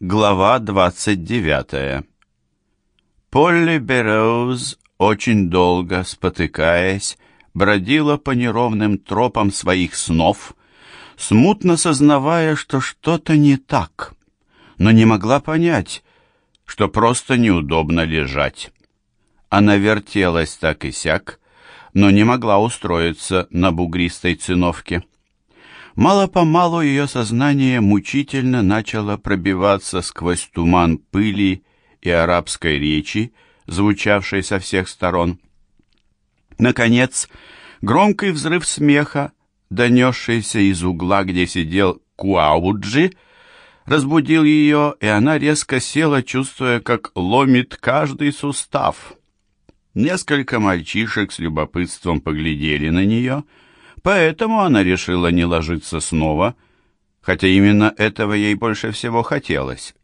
Глава 29. Полли Берроуз очень долго, спотыкаясь, бродила по неровным тропам своих снов, смутно сознавая, что что-то не так, но не могла понять, что просто неудобно лежать. Она вертелась так и сяк, но не могла устроиться на бугристой циновке. Мало-помалу ее сознание мучительно начало пробиваться сквозь туман пыли и арабской речи, звучавшей со всех сторон. Наконец, громкий взрыв смеха, донесшийся из угла, где сидел Куауджи, разбудил ее, и она резко села, чувствуя, как ломит каждый сустав. Несколько мальчишек с любопытством поглядели на нее — Поэтому она решила не ложиться снова, хотя именно этого ей больше всего хотелось.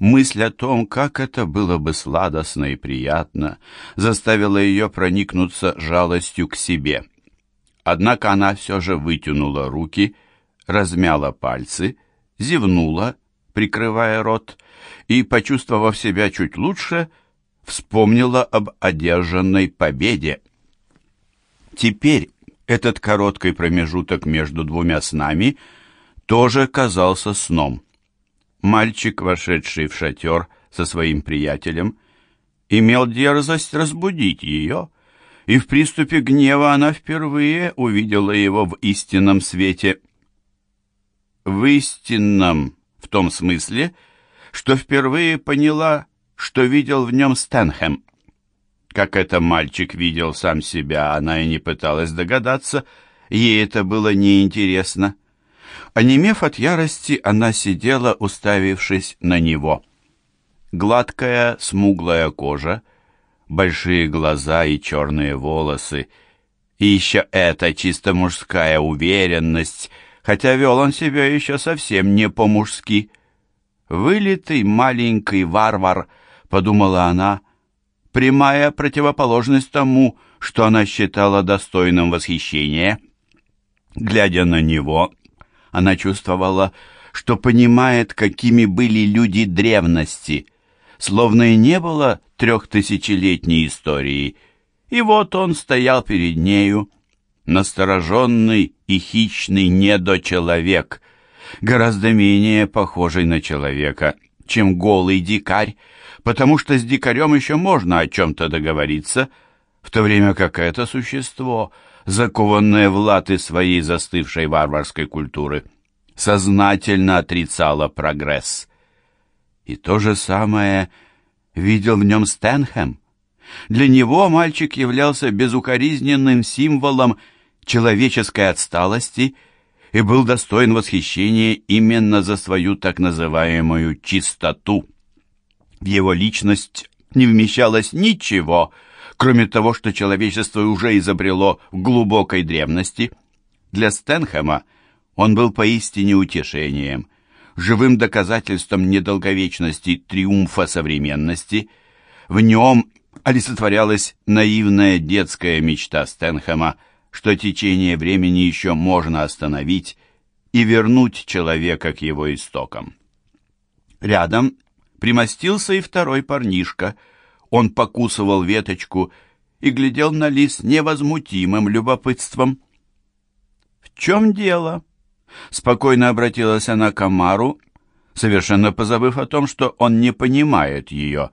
Мысль о том, как это было бы сладостно и приятно, заставила ее проникнуться жалостью к себе. Однако она все же вытянула руки, размяла пальцы, зевнула, прикрывая рот, и, почувствовав себя чуть лучше, вспомнила об одержанной победе. Теперь этот короткий промежуток между двумя снами тоже казался сном. Мальчик, вошедший в шатер со своим приятелем, имел дерзость разбудить ее, и в приступе гнева она впервые увидела его в истинном свете. В истинном, в том смысле, что впервые поняла, что видел в нем Стэнхэм. Как это мальчик видел сам себя, она и не пыталась догадаться, ей это было неинтересно. Онемев от ярости, она сидела, уставившись на него. Гладкая, смуглая кожа, большие глаза и черные волосы, и еще эта чисто мужская уверенность, хотя вел он себя еще совсем не по-мужски. «Вылитый маленький варвар», — подумала она, — прямая противоположность тому, что она считала достойным восхищения. Глядя на него, она чувствовала, что понимает, какими были люди древности, словно и не было трехтысячелетней истории. И вот он стоял перед нею, настороженный и хищный недочеловек, гораздо менее похожий на человека, чем голый дикарь, потому что с дикарем еще можно о чем-то договориться, в то время как это существо, закованное в латы своей застывшей варварской культуры, сознательно отрицало прогресс. И то же самое видел в нем Стэнхэм. Для него мальчик являлся безукоризненным символом человеческой отсталости и был достоин восхищения именно за свою так называемую чистоту. В его личность не вмещалось ничего, кроме того, что человечество уже изобрело в глубокой древности. Для Стэнхэма он был поистине утешением, живым доказательством недолговечности триумфа современности. В нем олицетворялась наивная детская мечта Стэнхэма, что течение времени еще можно остановить и вернуть человека к его истокам. Рядом примостился и второй парнишка. Он покусывал веточку и глядел на лис невозмутимым любопытством. «В чем дело?» Спокойно обратилась она к Амару, совершенно позабыв о том, что он не понимает ее.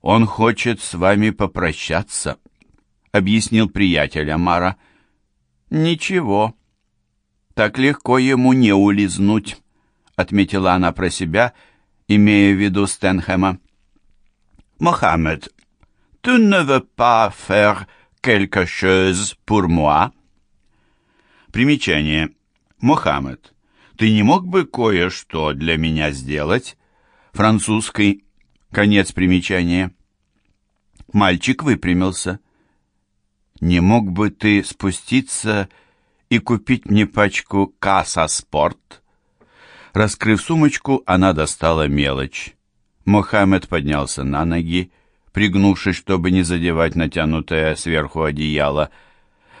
«Он хочет с вами попрощаться», — объяснил приятель Амара. «Ничего, так легко ему не улизнуть», — отметила она про себя, — имея в виду Стэнхэма. «Мохаммед, tu ne veux pas faire quelque chose pour moi?» Примечание. «Мохаммед, ты не мог бы кое-что для меня сделать?» Французский. Конец примечания. Мальчик выпрямился. «Не мог бы ты спуститься и купить мне пачку «Касса Спорт»?» Раскрыв сумочку, она достала мелочь. Мохаммед поднялся на ноги, пригнувшись, чтобы не задевать натянутое сверху одеяло.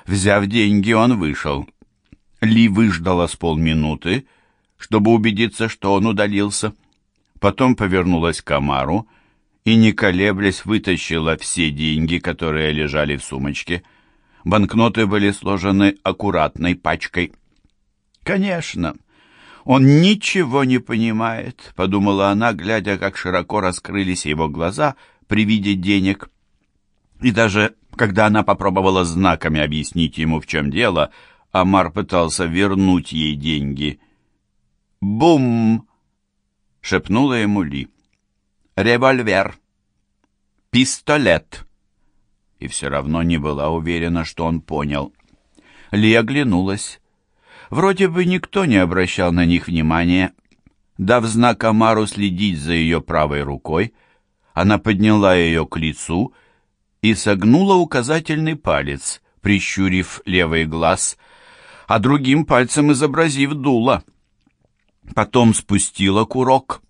Взяв деньги, он вышел. Ли выждала с полминуты, чтобы убедиться, что он удалился. Потом повернулась к Амару и, не колеблясь, вытащила все деньги, которые лежали в сумочке. Банкноты были сложены аккуратной пачкой. «Конечно, он ничего не понимает», — подумала она, глядя, как широко раскрылись его глаза при виде денег. И даже когда она попробовала знаками объяснить ему, в чем дело, Амар пытался вернуть ей деньги. «Бум!» — шепнула ему Ли. «Револьвер! Пистолет!» И все равно не была уверена, что он понял. Ли оглянулась. Вроде бы никто не обращал на них внимания. Дав знак Амару следить за ее правой рукой, она подняла ее к лицу и согнула указательный палец, прищурив левый глаз, а другим пальцем изобразив дуло. Потом спустила курок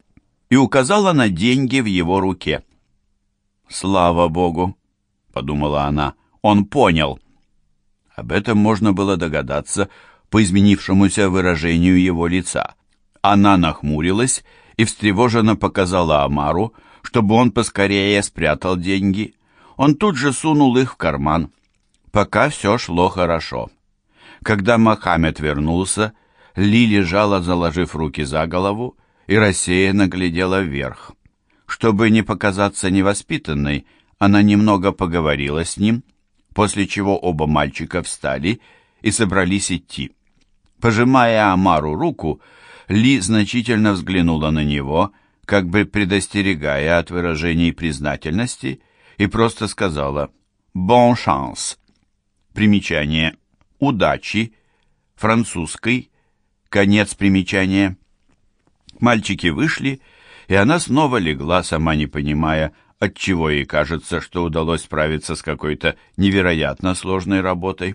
и указала на деньги в его руке. «Слава Богу!» — подумала она. «Он понял!» Об этом можно было догадаться по изменившемуся выражению его лица. Она нахмурилась и встревоженно показала Амару, чтобы он поскорее спрятал деньги. Он тут же сунул их в карман. Пока все шло хорошо. Когда Мохаммед вернулся, Ли лежала, заложив руки за голову, и рассеянно глядела вверх. Чтобы не показаться невоспитанной, она немного поговорила с ним, после чего оба мальчика встали и собрались идти. Пожимая Амару руку, Ли значительно взглянула на него, как бы предостерегая от выражений признательности, и просто сказала «Bon chance». Примечание «Удачи», французской, конец примечания. Мальчики вышли, и она снова легла, сама не понимая, отчего ей кажется, что удалось справиться с какой-то невероятно сложной работой.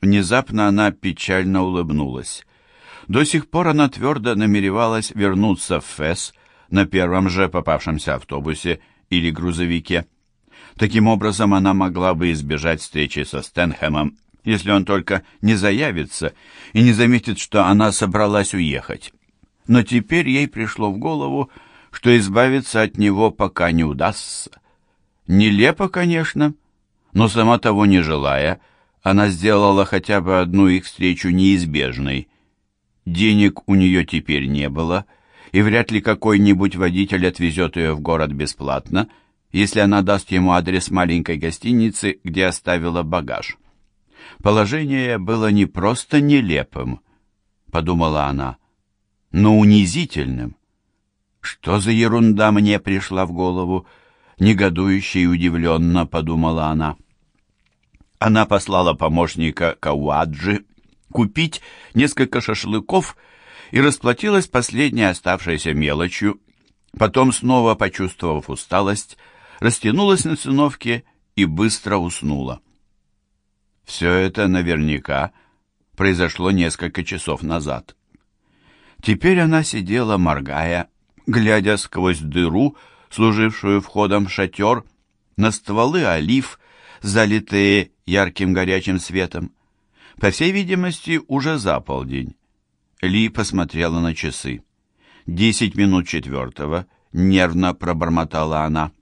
Внезапно она печально улыбнулась. До сих пор она твердо намеревалась вернуться в Фэс на первом же попавшемся автобусе или грузовике. Таким образом, она могла бы избежать встречи со Стэнхэмом, если он только не заявится и не заметит, что она собралась уехать. Но теперь ей пришло в голову, что избавиться от него пока не удастся. Нелепо, конечно, но сама того не желая, она сделала хотя бы одну их встречу неизбежной. Денег у нее теперь не было, и вряд ли какой-нибудь водитель отвезет ее в город бесплатно, если она даст ему адрес маленькой гостиницы, где оставила багаж. Положение было не просто нелепым, подумала она, но унизительным. Что за ерунда мне пришла в голову? Негодующе и удивленно подумала она. Она послала помощника Кауаджи купить несколько шашлыков и расплатилась последней оставшейся мелочью. Потом, снова почувствовав усталость, растянулась на циновке и быстро уснула. Все это наверняка произошло несколько часов назад. Теперь она сидела, моргая, глядя сквозь дыру, служившую входом в шатер, на стволы олив, залитые ярким горячим светом. По всей видимости, уже за полдень. Ли посмотрела на часы. «Десять минут четвертого», — нервно пробормотала она.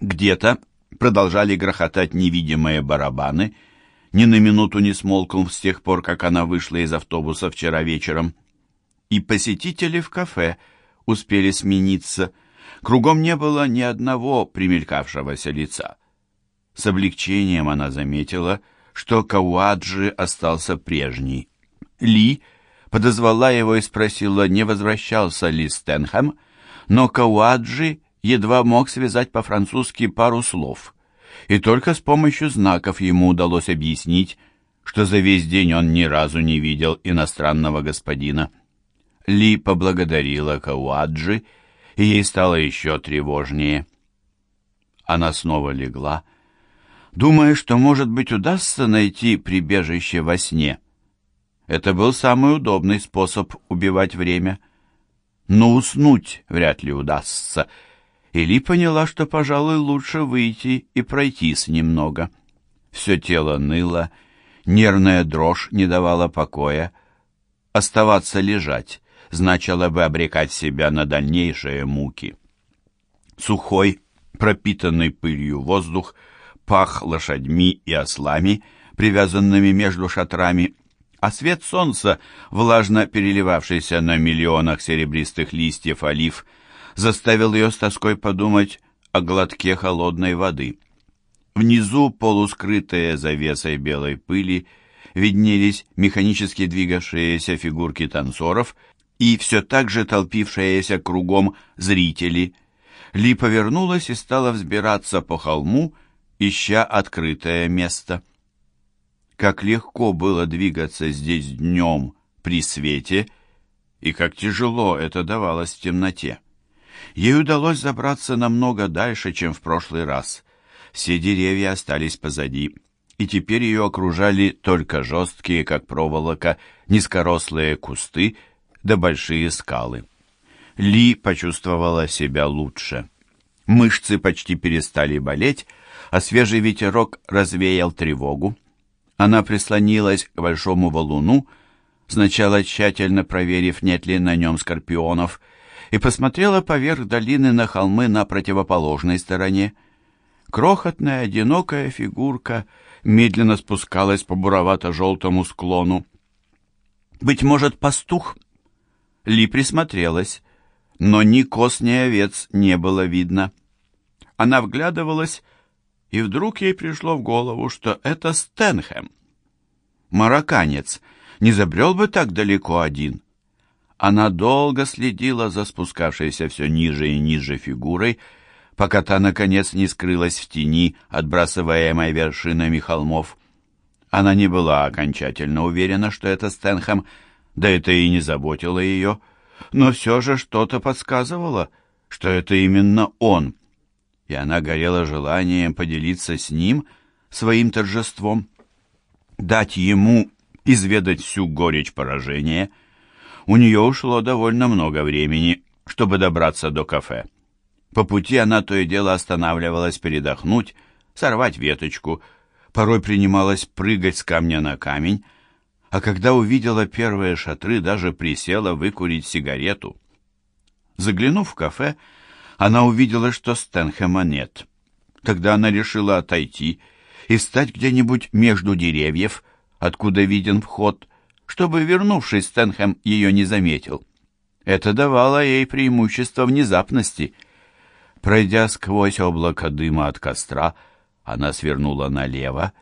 Где-то продолжали грохотать невидимые барабаны, ни на минуту не смолкнув с тех пор, как она вышла из автобуса вчера вечером. И посетители в кафе успели смениться. Кругом не было ни одного примелькавшегося лица. С облегчением она заметила, что Кауаджи остался прежний. Ли подозвала его и спросила, не возвращался ли Стэнхэм, но Кауаджи едва мог связать по-французски пару слов, и только с помощью знаков ему удалось объяснить, что за весь день он ни разу не видел иностранного господина. Ли поблагодарила Кауаджи, и ей стало еще тревожнее. Она снова легла, думая, что, может быть, удастся найти прибежище во сне. Это был самый удобный способ убивать время. Но уснуть вряд ли удастся — Эли поняла, что, пожалуй, лучше выйти и пройтись немного. Все тело ныло, нервная дрожь не давала покоя. Оставаться лежать значило бы обрекать себя на дальнейшие муки. Сухой, пропитанный пылью воздух пах лошадьми и ослами, привязанными между шатрами, а свет солнца, влажно переливавшийся на миллионах серебристых листьев олив, заставил ее с тоской подумать о глотке холодной воды. Внизу, полускрытые завесой белой пыли, виднелись механически двигавшиеся фигурки танцоров и все так же толпившиеся кругом зрители. Ли повернулась и стала взбираться по холму, ища открытое место. Как легко было двигаться здесь днем при свете, и как тяжело это давалось в темноте. Ей удалось забраться намного дальше, чем в прошлый раз. Все деревья остались позади, и теперь ее окружали только жесткие, как проволока, низкорослые кусты да большие скалы. Ли почувствовала себя лучше. Мышцы почти перестали болеть, а свежий ветерок развеял тревогу. Она прислонилась к большому валуну, сначала тщательно проверив, нет ли на нем скорпионов, и посмотрела поверх долины на холмы на противоположной стороне. Крохотная одинокая фигурка медленно спускалась по буровато-желтому склону. «Быть может, пастух?» Ли присмотрелась, но ни коз, ни овец не было видно. Она вглядывалась, и вдруг ей пришло в голову, что это Стэнхэм. Марокканец не забрел бы так далеко один. Она долго следила за спускавшейся все ниже и ниже фигурой, пока та, наконец, не скрылась в тени, отбрасываемой вершинами холмов. Она не была окончательно уверена, что это Стэнхэм, да это и не заботило ее, но все же что-то подсказывало, что это именно он, и она горела желанием поделиться с ним своим торжеством, дать ему изведать всю горечь поражения — у нее ушло довольно много времени, чтобы добраться до кафе. По пути она то и дело останавливалась передохнуть, сорвать веточку, порой принималась прыгать с камня на камень, а когда увидела первые шатры, даже присела выкурить сигарету. Заглянув в кафе, она увидела, что Стэнхэма нет. Тогда она решила отойти и встать где-нибудь между деревьев, откуда виден вход, чтобы, вернувшись, Стэнхэм ее не заметил. Это давало ей преимущество внезапности. Пройдя сквозь облако дыма от костра, она свернула налево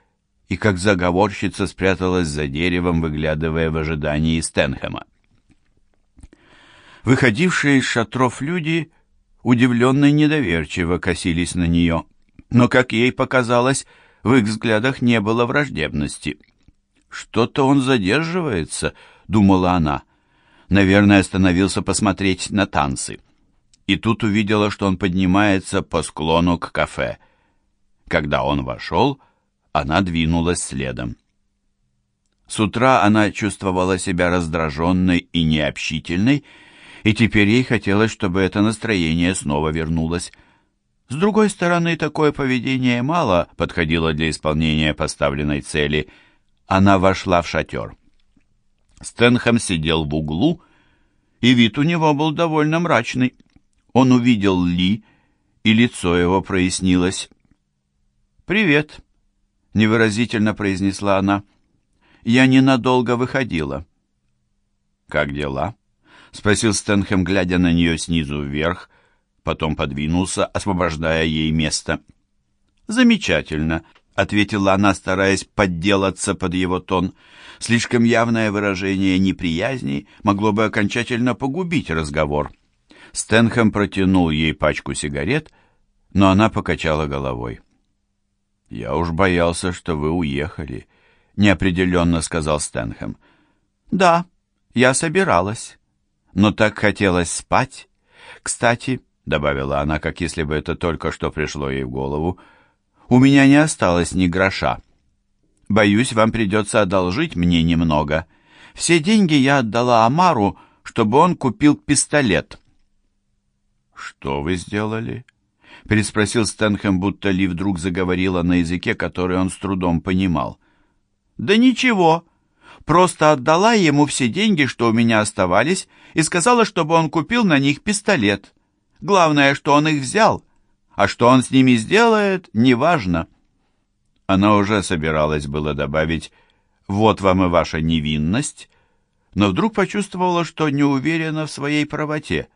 и, как заговорщица, спряталась за деревом, выглядывая в ожидании Стэнхэма. Выходившие из шатров люди удивленно и недоверчиво косились на нее, но, как ей показалось, в их взглядах не было враждебности — «Что-то он задерживается», — думала она. Наверное, остановился посмотреть на танцы. И тут увидела, что он поднимается по склону к кафе. Когда он вошел, она двинулась следом. С утра она чувствовала себя раздраженной и необщительной, и теперь ей хотелось, чтобы это настроение снова вернулось. С другой стороны, такое поведение мало подходило для исполнения поставленной цели — она вошла в шатер. Стэнхэм сидел в углу, и вид у него был довольно мрачный. Он увидел Ли, и лицо его прояснилось. «Привет», — невыразительно произнесла она. «Я ненадолго выходила». «Как дела?» — спросил Стэнхэм, глядя на нее снизу вверх, потом подвинулся, освобождая ей место. «Замечательно», ответила она, стараясь подделаться под его тон. Слишком явное выражение неприязни могло бы окончательно погубить разговор. Стэнхэм протянул ей пачку сигарет, но она покачала головой. «Я уж боялся, что вы уехали», — неопределенно сказал Стэнхэм. «Да, я собиралась, но так хотелось спать. Кстати», — добавила она, как если бы это только что пришло ей в голову, — у меня не осталось ни гроша. Боюсь, вам придется одолжить мне немного. Все деньги я отдала Амару, чтобы он купил пистолет». «Что вы сделали?» — переспросил Стэнхэм, будто Ли вдруг заговорила на языке, который он с трудом понимал. «Да ничего. Просто отдала ему все деньги, что у меня оставались, и сказала, чтобы он купил на них пистолет. Главное, что он их взял, а что он с ними сделает, неважно. Она уже собиралась было добавить «Вот вам и ваша невинность», но вдруг почувствовала, что не уверена в своей правоте.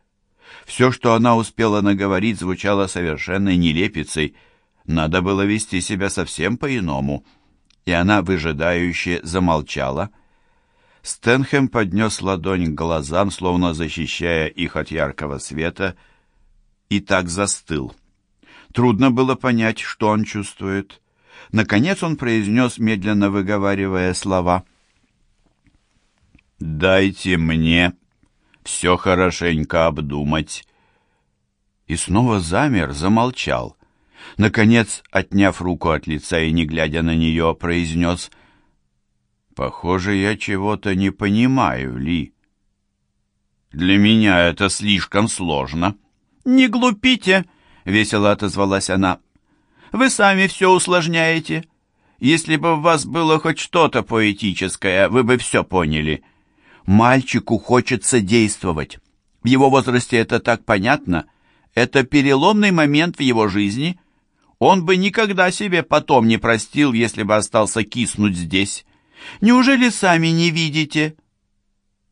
Все, что она успела наговорить, звучало совершенной нелепицей. Надо было вести себя совсем по-иному. И она выжидающе замолчала. Стэнхэм поднес ладонь к глазам, словно защищая их от яркого света, и так застыл. Трудно было понять, что он чувствует. Наконец он произнес, медленно выговаривая слова. «Дайте мне все хорошенько обдумать». И снова замер, замолчал. Наконец, отняв руку от лица и не глядя на нее, произнес «Похоже, я чего-то не понимаю, Ли. Для меня это слишком сложно». «Не глупите!» — весело отозвалась она. Вы сами все усложняете. Если бы в вас было хоть что-то поэтическое, вы бы все поняли. Мальчику хочется действовать. В его возрасте это так понятно. Это переломный момент в его жизни. Он бы никогда себе потом не простил, если бы остался киснуть здесь. Неужели сами не видите?»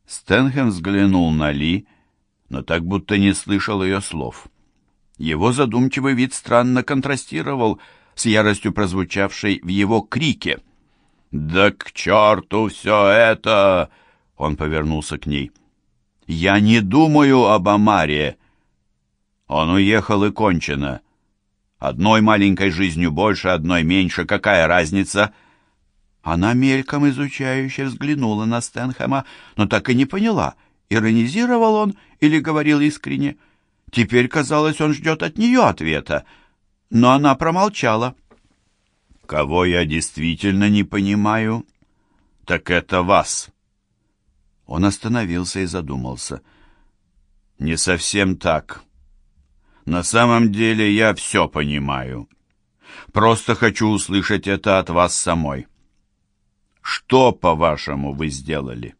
Стэнхэм взглянул на Ли, но так будто не слышал ее слов. Его задумчивый вид странно контрастировал с яростью прозвучавшей в его крике. «Да к черту все это!» Он повернулся к ней. «Я не думаю об Амаре. Он уехал и кончено. Одной маленькой жизнью больше, одной меньше. Какая разница?» Она мельком изучающе взглянула на Стэнхэма, но так и не поняла, иронизировал он или говорил искренне. Теперь, казалось, он ждет от нее ответа, но она промолчала. «Кого я действительно не понимаю, так это вас». Он остановился и задумался. «Не совсем так. На самом деле я все понимаю. Просто хочу услышать это от вас самой. Что, по-вашему, вы сделали?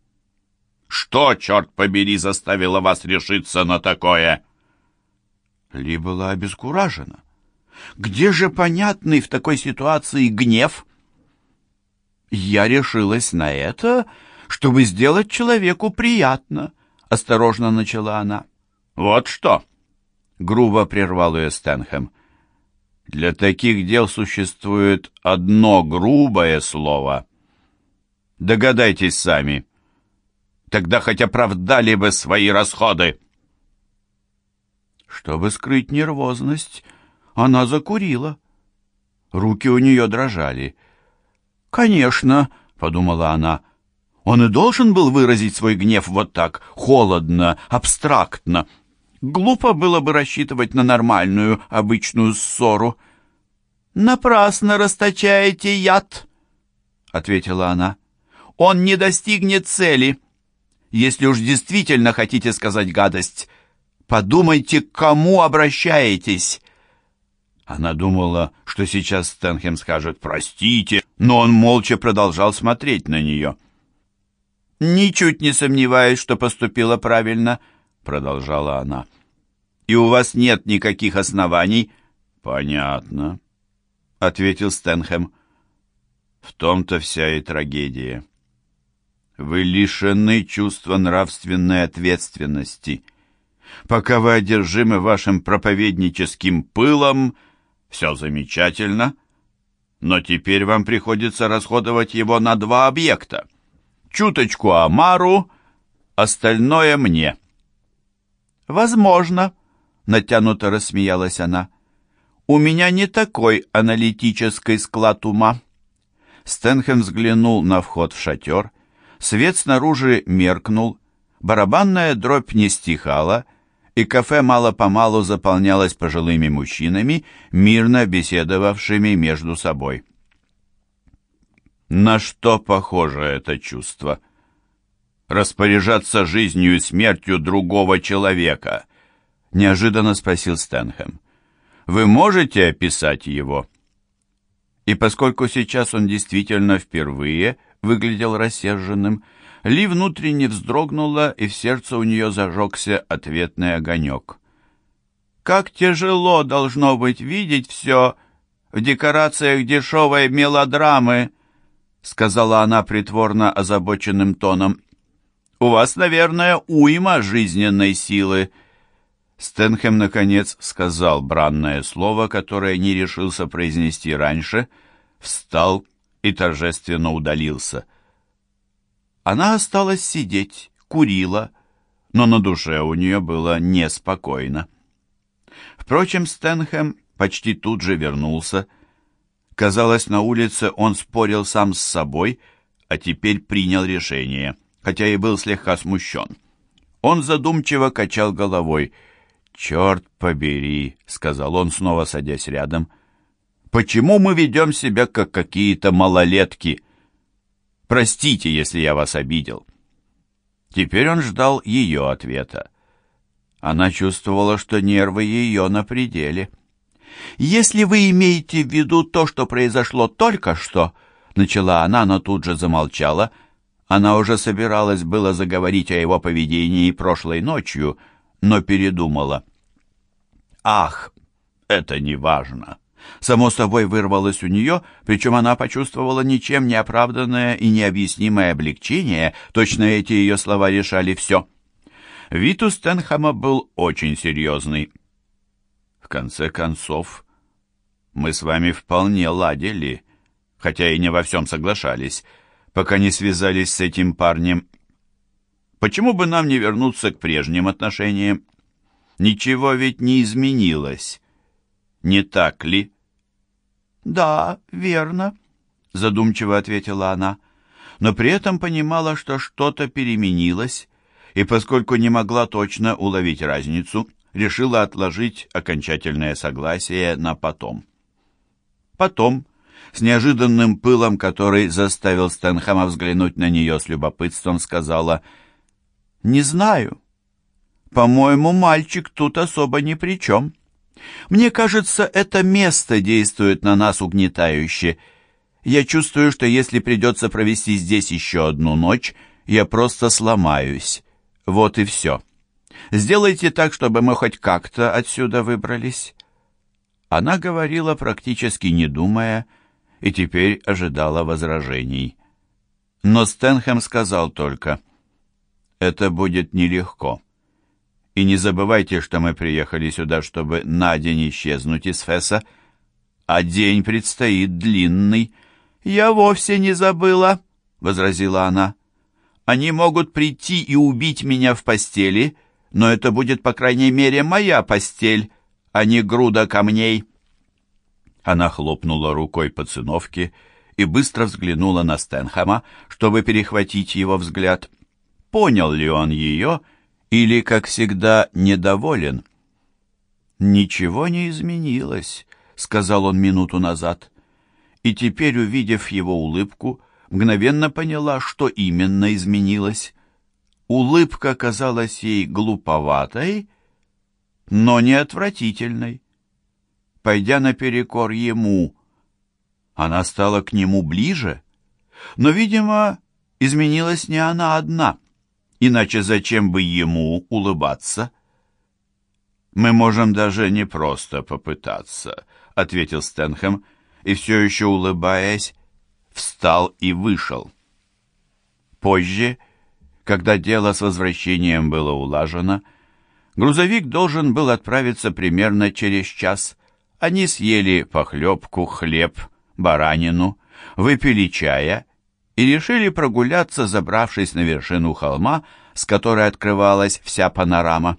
Что, черт побери, заставило вас решиться на такое?» Ли была обескуражена. Где же понятный в такой ситуации гнев? Я решилась на это, чтобы сделать человеку приятно, осторожно начала она. Вот что, грубо прервал ее Стэнхэм. Для таких дел существует одно грубое слово. Догадайтесь сами. Тогда хоть оправдали бы свои расходы. Чтобы скрыть нервозность, она закурила. Руки у нее дрожали. «Конечно», — подумала она, — «он и должен был выразить свой гнев вот так, холодно, абстрактно. Глупо было бы рассчитывать на нормальную, обычную ссору». «Напрасно расточаете яд», — ответила она. «Он не достигнет цели. Если уж действительно хотите сказать гадость, Подумайте, к кому обращаетесь!» Она думала, что сейчас Стэнхэм скажет «простите», но он молча продолжал смотреть на нее. «Ничуть не сомневаюсь, что поступила правильно», — продолжала она. «И у вас нет никаких оснований?» «Понятно», — ответил Стэнхэм. «В том-то вся и трагедия. Вы лишены чувства нравственной ответственности». Пока вы одержимы вашим проповедническим пылом, все замечательно, но теперь вам приходится расходовать его на два объекта. Чуточку Амару, остальное мне. Возможно, натянуто рассмеялась она. У меня не такой аналитический склад ума. Стэнхэм взглянул на вход в шатер. Свет снаружи меркнул, барабанная дробь не стихала, и кафе мало-помалу заполнялось пожилыми мужчинами, мирно беседовавшими между собой. На что похоже это чувство? Распоряжаться жизнью и смертью другого человека? Неожиданно спросил Стэнхэм. Вы можете описать его? И поскольку сейчас он действительно впервые выглядел рассерженным. Ли внутренне вздрогнула, и в сердце у нее зажегся ответный огонек. «Как тяжело должно быть видеть все в декорациях дешевой мелодрамы», сказала она притворно озабоченным тоном. «У вас, наверное, уйма жизненной силы». Стэнхэм, наконец, сказал бранное слово, которое не решился произнести раньше, встал и торжественно удалился. Она осталась сидеть, курила, но на душе у нее было неспокойно. Впрочем, Стэнхэм почти тут же вернулся. Казалось, на улице он спорил сам с собой, а теперь принял решение, хотя и был слегка смущен. Он задумчиво качал головой — «Черт побери», — сказал он, снова садясь рядом. «Почему мы ведем себя, как какие-то малолетки? Простите, если я вас обидел». Теперь он ждал ее ответа. Она чувствовала, что нервы ее на пределе. «Если вы имеете в виду то, что произошло только что», — начала она, но тут же замолчала. Она уже собиралась было заговорить о его поведении прошлой ночью, но передумала. «Ах, это не важно!» Само собой вырвалось у нее, причем она почувствовала ничем не оправданное и необъяснимое облегчение, точно эти ее слова решали все. Вид у Стэнхэма был очень серьезный. «В конце концов, мы с вами вполне ладили, хотя и не во всем соглашались, пока не связались с этим парнем. Почему бы нам не вернуться к прежним отношениям?» Ничего ведь не изменилось, не так ли? Да, верно, задумчиво ответила она, но при этом понимала, что что-то переменилось, и поскольку не могла точно уловить разницу, решила отложить окончательное согласие на потом. Потом, с неожиданным пылом, который заставил Стэнхэма взглянуть на нее с любопытством, сказала «Не знаю». По-моему, мальчик тут особо ни при чем. Мне кажется, это место действует на нас угнетающе. Я чувствую, что если придется провести здесь еще одну ночь, я просто сломаюсь. Вот и все. Сделайте так, чтобы мы хоть как-то отсюда выбрались». Она говорила, практически не думая, и теперь ожидала возражений. Но Стэнхэм сказал только, «Это будет нелегко». И не забывайте, что мы приехали сюда, чтобы на день исчезнуть из Феса, а день предстоит длинный. Я вовсе не забыла, — возразила она. Они могут прийти и убить меня в постели, но это будет, по крайней мере, моя постель, а не груда камней. Она хлопнула рукой по циновке и быстро взглянула на Стэнхэма, чтобы перехватить его взгляд. Понял ли он ее, — или, как всегда, недоволен? «Ничего не изменилось», — сказал он минуту назад. И теперь, увидев его улыбку, мгновенно поняла, что именно изменилось. Улыбка казалась ей глуповатой, но не отвратительной. Пойдя наперекор ему, она стала к нему ближе, но, видимо, изменилась не она одна — Иначе зачем бы ему улыбаться? «Мы можем даже не просто попытаться», — ответил Стэнхэм, и все еще улыбаясь, встал и вышел. Позже, когда дело с возвращением было улажено, грузовик должен был отправиться примерно через час. Они съели похлебку, хлеб, баранину, выпили чая и решили прогуляться, забравшись на вершину холма, с которой открывалась вся панорама.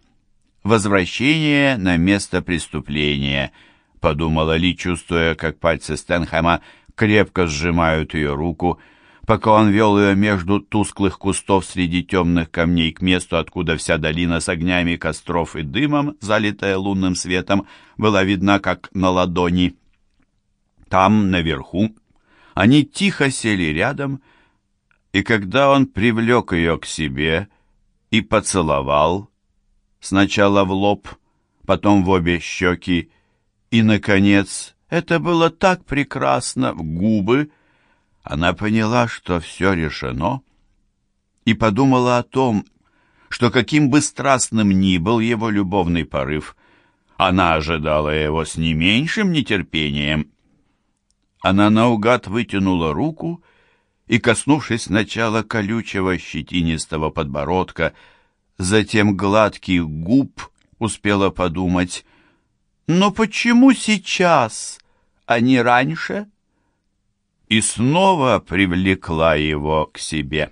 «Возвращение на место преступления», — подумала Ли, чувствуя, как пальцы Стэнхэма крепко сжимают ее руку, пока он вел ее между тусклых кустов среди темных камней к месту, откуда вся долина с огнями костров и дымом, залитая лунным светом, была видна как на ладони. Там, наверху, они тихо сели рядом и когда он привлек ее к себе и поцеловал, сначала в лоб, потом в обе щеки, и, наконец, это было так прекрасно в губы, Она поняла, что все решено, и подумала о том, что каким бы страстным ни был его любовный порыв, она ожидала его с не меньшим нетерпением. Она наугад вытянула руку и, коснувшись сначала колючего щетинистого подбородка, затем гладких губ, успела подумать, «Но почему сейчас, а не раньше?» И снова привлекла его к себе.